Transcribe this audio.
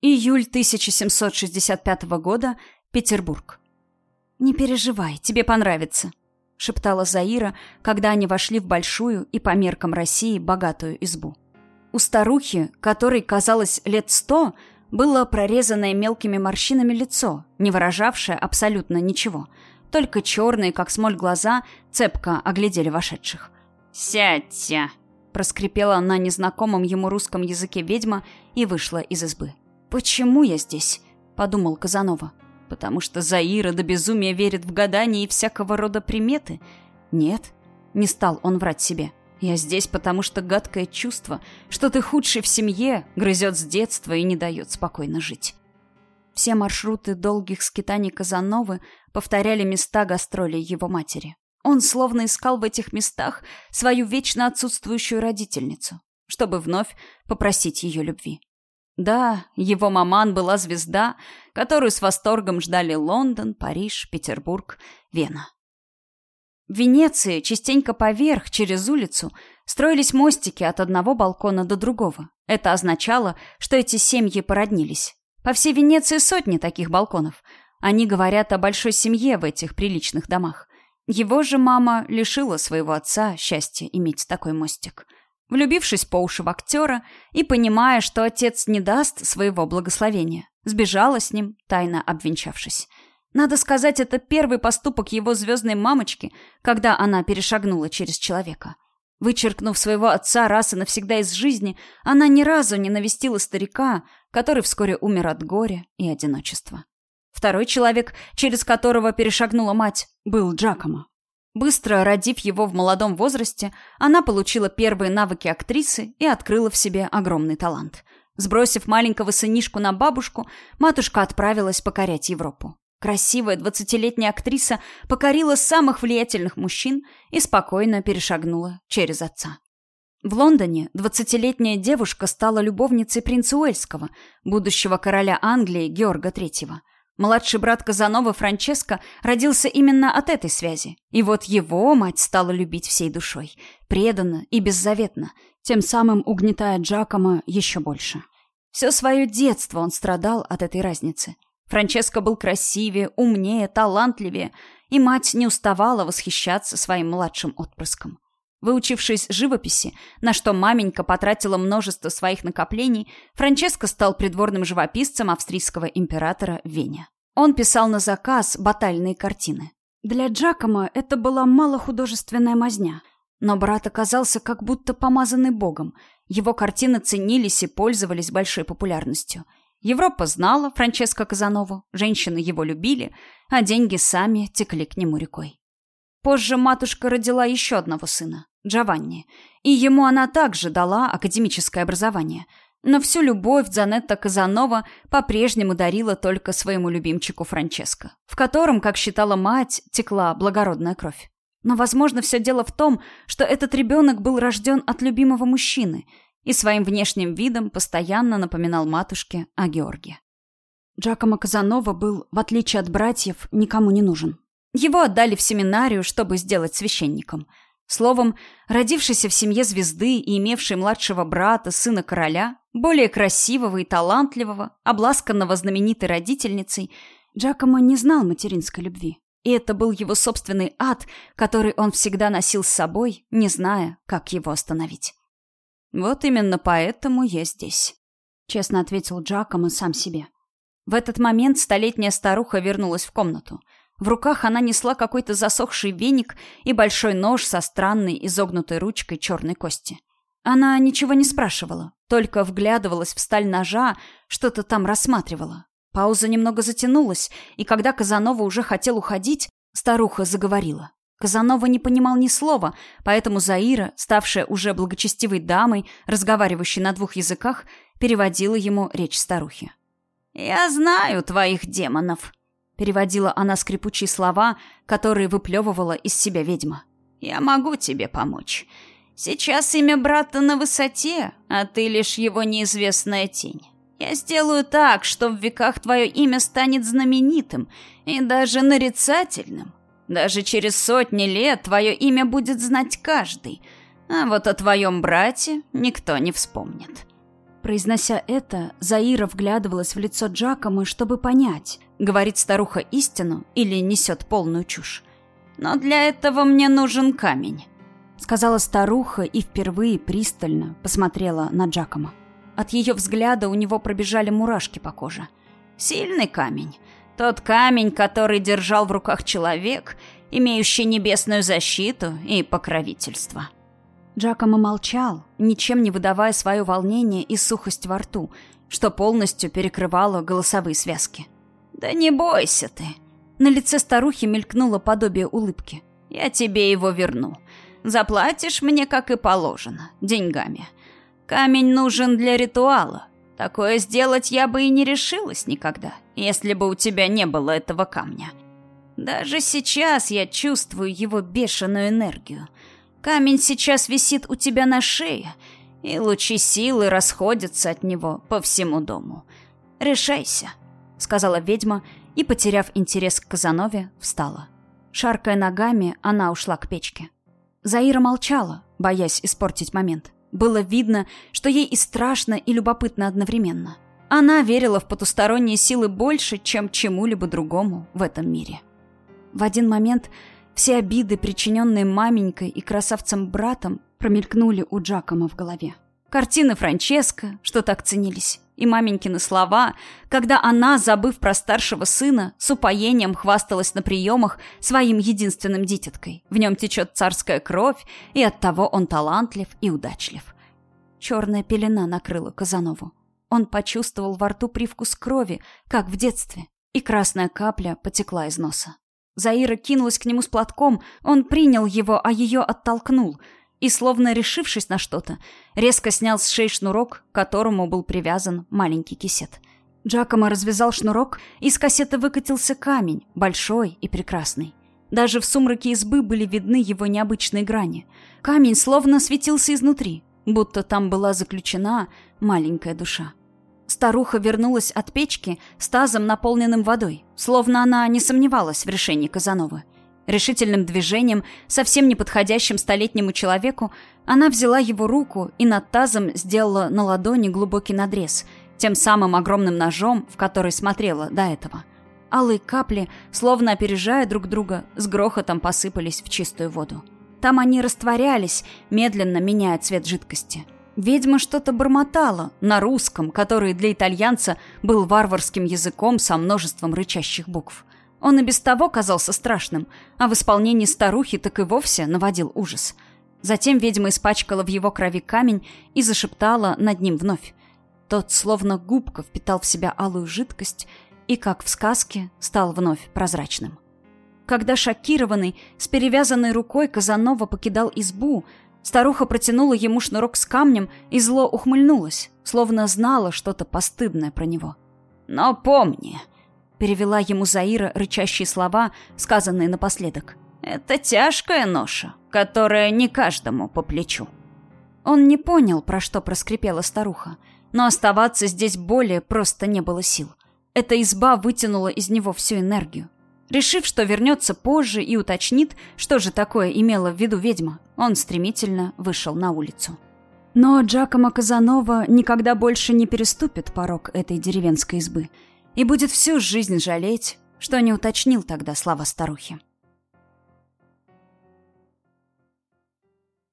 Июль 1765 года. Петербург. «Не переживай, тебе понравится», — шептала Заира, когда они вошли в большую и по меркам России богатую избу. У старухи, которой казалось лет сто, было прорезанное мелкими морщинами лицо, не выражавшее абсолютно ничего. Только черные, как смоль, глаза цепко оглядели вошедших. «Сядьте!» — проскрипела на незнакомом ему русском языке ведьма и вышла из избы. «Почему я здесь?» — подумал Казанова. «Потому что Заира до безумия верит в гадания и всякого рода приметы?» «Нет», — не стал он врать себе. «Я здесь, потому что гадкое чувство, что ты худший в семье, грызет с детства и не дает спокойно жить». Все маршруты долгих скитаний Казановы повторяли места гастролей его матери. Он словно искал в этих местах свою вечно отсутствующую родительницу, чтобы вновь попросить ее любви. Да, его маман была звезда, которую с восторгом ждали Лондон, Париж, Петербург, Вена. В Венеции частенько поверх, через улицу, строились мостики от одного балкона до другого. Это означало, что эти семьи породнились. По всей Венеции сотни таких балконов. Они говорят о большой семье в этих приличных домах. Его же мама лишила своего отца счастья иметь такой мостик. Влюбившись по уши в актера и понимая, что отец не даст своего благословения, сбежала с ним, тайно обвенчавшись. Надо сказать, это первый поступок его звездной мамочки, когда она перешагнула через человека. Вычеркнув своего отца раз и навсегда из жизни, она ни разу не навестила старика, который вскоре умер от горя и одиночества. Второй человек, через которого перешагнула мать, был Джакомо. Быстро родив его в молодом возрасте, она получила первые навыки актрисы и открыла в себе огромный талант. Сбросив маленького сынишку на бабушку, матушка отправилась покорять Европу. Красивая двадцатилетняя актриса покорила самых влиятельных мужчин и спокойно перешагнула через отца. В Лондоне двадцатилетняя девушка стала любовницей принца Уэльского, будущего короля Англии Георга III. Младший брат Казанова Франческо родился именно от этой связи. И вот его мать стала любить всей душой, преданно и беззаветно, тем самым угнетая Джакома еще больше. Все свое детство он страдал от этой разницы. Франческо был красивее, умнее, талантливее, и мать не уставала восхищаться своим младшим отпрыском. Выучившись живописи, на что маменька потратила множество своих накоплений, Франческо стал придворным живописцем австрийского императора в Вене. Он писал на заказ батальные картины. Для Джакома это была малохудожественная мазня, но брат оказался как будто помазанный богом. Его картины ценились и пользовались большой популярностью. Европа знала Франческо Казанову, женщины его любили, а деньги сами текли к нему рекой. Позже матушка родила еще одного сына, Джованни, и ему она также дала академическое образование. Но всю любовь Дзанетта Казанова по-прежнему дарила только своему любимчику Франческо, в котором, как считала мать, текла благородная кровь. Но, возможно, все дело в том, что этот ребенок был рожден от любимого мужчины и своим внешним видом постоянно напоминал матушке о Георге. Джакомо Казанова был, в отличие от братьев, никому не нужен. Его отдали в семинарию, чтобы сделать священником. Словом, родившийся в семье звезды и имевший младшего брата, сына короля, более красивого и талантливого, обласканного знаменитой родительницей, Джакомо не знал материнской любви. И это был его собственный ад, который он всегда носил с собой, не зная, как его остановить. «Вот именно поэтому я здесь», — честно ответил Джакомо сам себе. В этот момент столетняя старуха вернулась в комнату — в руках она несла какой-то засохший веник и большой нож со странной изогнутой ручкой черной кости. Она ничего не спрашивала, только вглядывалась в сталь ножа, что-то там рассматривала. Пауза немного затянулась, и когда Казанова уже хотел уходить, старуха заговорила. Казанова не понимал ни слова, поэтому Заира, ставшая уже благочестивой дамой, разговаривающей на двух языках, переводила ему речь старухи. «Я знаю твоих демонов», Переводила она скрипучие слова, которые выплевывала из себя ведьма. «Я могу тебе помочь. Сейчас имя брата на высоте, а ты лишь его неизвестная тень. Я сделаю так, что в веках твое имя станет знаменитым и даже нарицательным. Даже через сотни лет твое имя будет знать каждый, а вот о твоем брате никто не вспомнит». Произнося это, Заира вглядывалась в лицо Джакома, чтобы понять, говорит старуха истину или несет полную чушь. «Но для этого мне нужен камень», — сказала старуха и впервые пристально посмотрела на Джакома. От ее взгляда у него пробежали мурашки по коже. «Сильный камень. Тот камень, который держал в руках человек, имеющий небесную защиту и покровительство». Джакомо молчал, ничем не выдавая свое волнение и сухость во рту, что полностью перекрывало голосовые связки. «Да не бойся ты!» На лице старухи мелькнуло подобие улыбки. «Я тебе его верну. Заплатишь мне, как и положено, деньгами. Камень нужен для ритуала. Такое сделать я бы и не решилась никогда, если бы у тебя не было этого камня. Даже сейчас я чувствую его бешеную энергию. Камень сейчас висит у тебя на шее, и лучи силы расходятся от него по всему дому. Решайся, сказала ведьма и, потеряв интерес к Казанове, встала. Шаркая ногами, она ушла к печке. Заира молчала, боясь испортить момент. Было видно, что ей и страшно, и любопытно одновременно. Она верила в потусторонние силы больше, чем чему-либо другому в этом мире. В один момент все обиды, причиненные маменькой и красавцем-братом, промелькнули у Джакома в голове. Картины Франческо, что так ценились, и маменькины слова, когда она, забыв про старшего сына, с упоением хвасталась на приемах своим единственным дитяткой. В нем течет царская кровь, и оттого он талантлив и удачлив. Черная пелена накрыла Казанову. Он почувствовал во рту привкус крови, как в детстве, и красная капля потекла из носа. Заира кинулась к нему с платком, он принял его, а ее оттолкнул. И, словно решившись на что-то, резко снял с шеи шнурок, к которому был привязан маленький кисет. Джакомо развязал шнурок, и из кассеты выкатился камень, большой и прекрасный. Даже в сумраке избы были видны его необычные грани. Камень словно светился изнутри, будто там была заключена маленькая душа. Старуха вернулась от печки с тазом, наполненным водой, словно она не сомневалась в решении Казановы. Решительным движением, совсем не подходящим столетнему человеку, она взяла его руку и над тазом сделала на ладони глубокий надрез, тем самым огромным ножом, в который смотрела до этого. Алые капли, словно опережая друг друга, с грохотом посыпались в чистую воду. Там они растворялись, медленно меняя цвет жидкости – Ведьма что-то бормотала на русском, который для итальянца был варварским языком со множеством рычащих букв. Он и без того казался страшным, а в исполнении старухи так и вовсе наводил ужас. Затем ведьма испачкала в его крови камень и зашептала над ним вновь. Тот, словно губка, впитал в себя алую жидкость и, как в сказке, стал вновь прозрачным. Когда шокированный, с перевязанной рукой Казанова покидал избу, Старуха протянула ему шнурок с камнем и зло ухмыльнулась, словно знала что-то постыдное про него. «Но помни», — перевела ему Заира рычащие слова, сказанные напоследок. «Это тяжкая ноша, которая не каждому по плечу». Он не понял, про что проскрипела старуха, но оставаться здесь более просто не было сил. Эта изба вытянула из него всю энергию. Решив, что вернется позже и уточнит, что же такое имела в виду ведьма, он стремительно вышел на улицу. Но Джакомо Казанова никогда больше не переступит порог этой деревенской избы и будет всю жизнь жалеть, что не уточнил тогда слова старухи.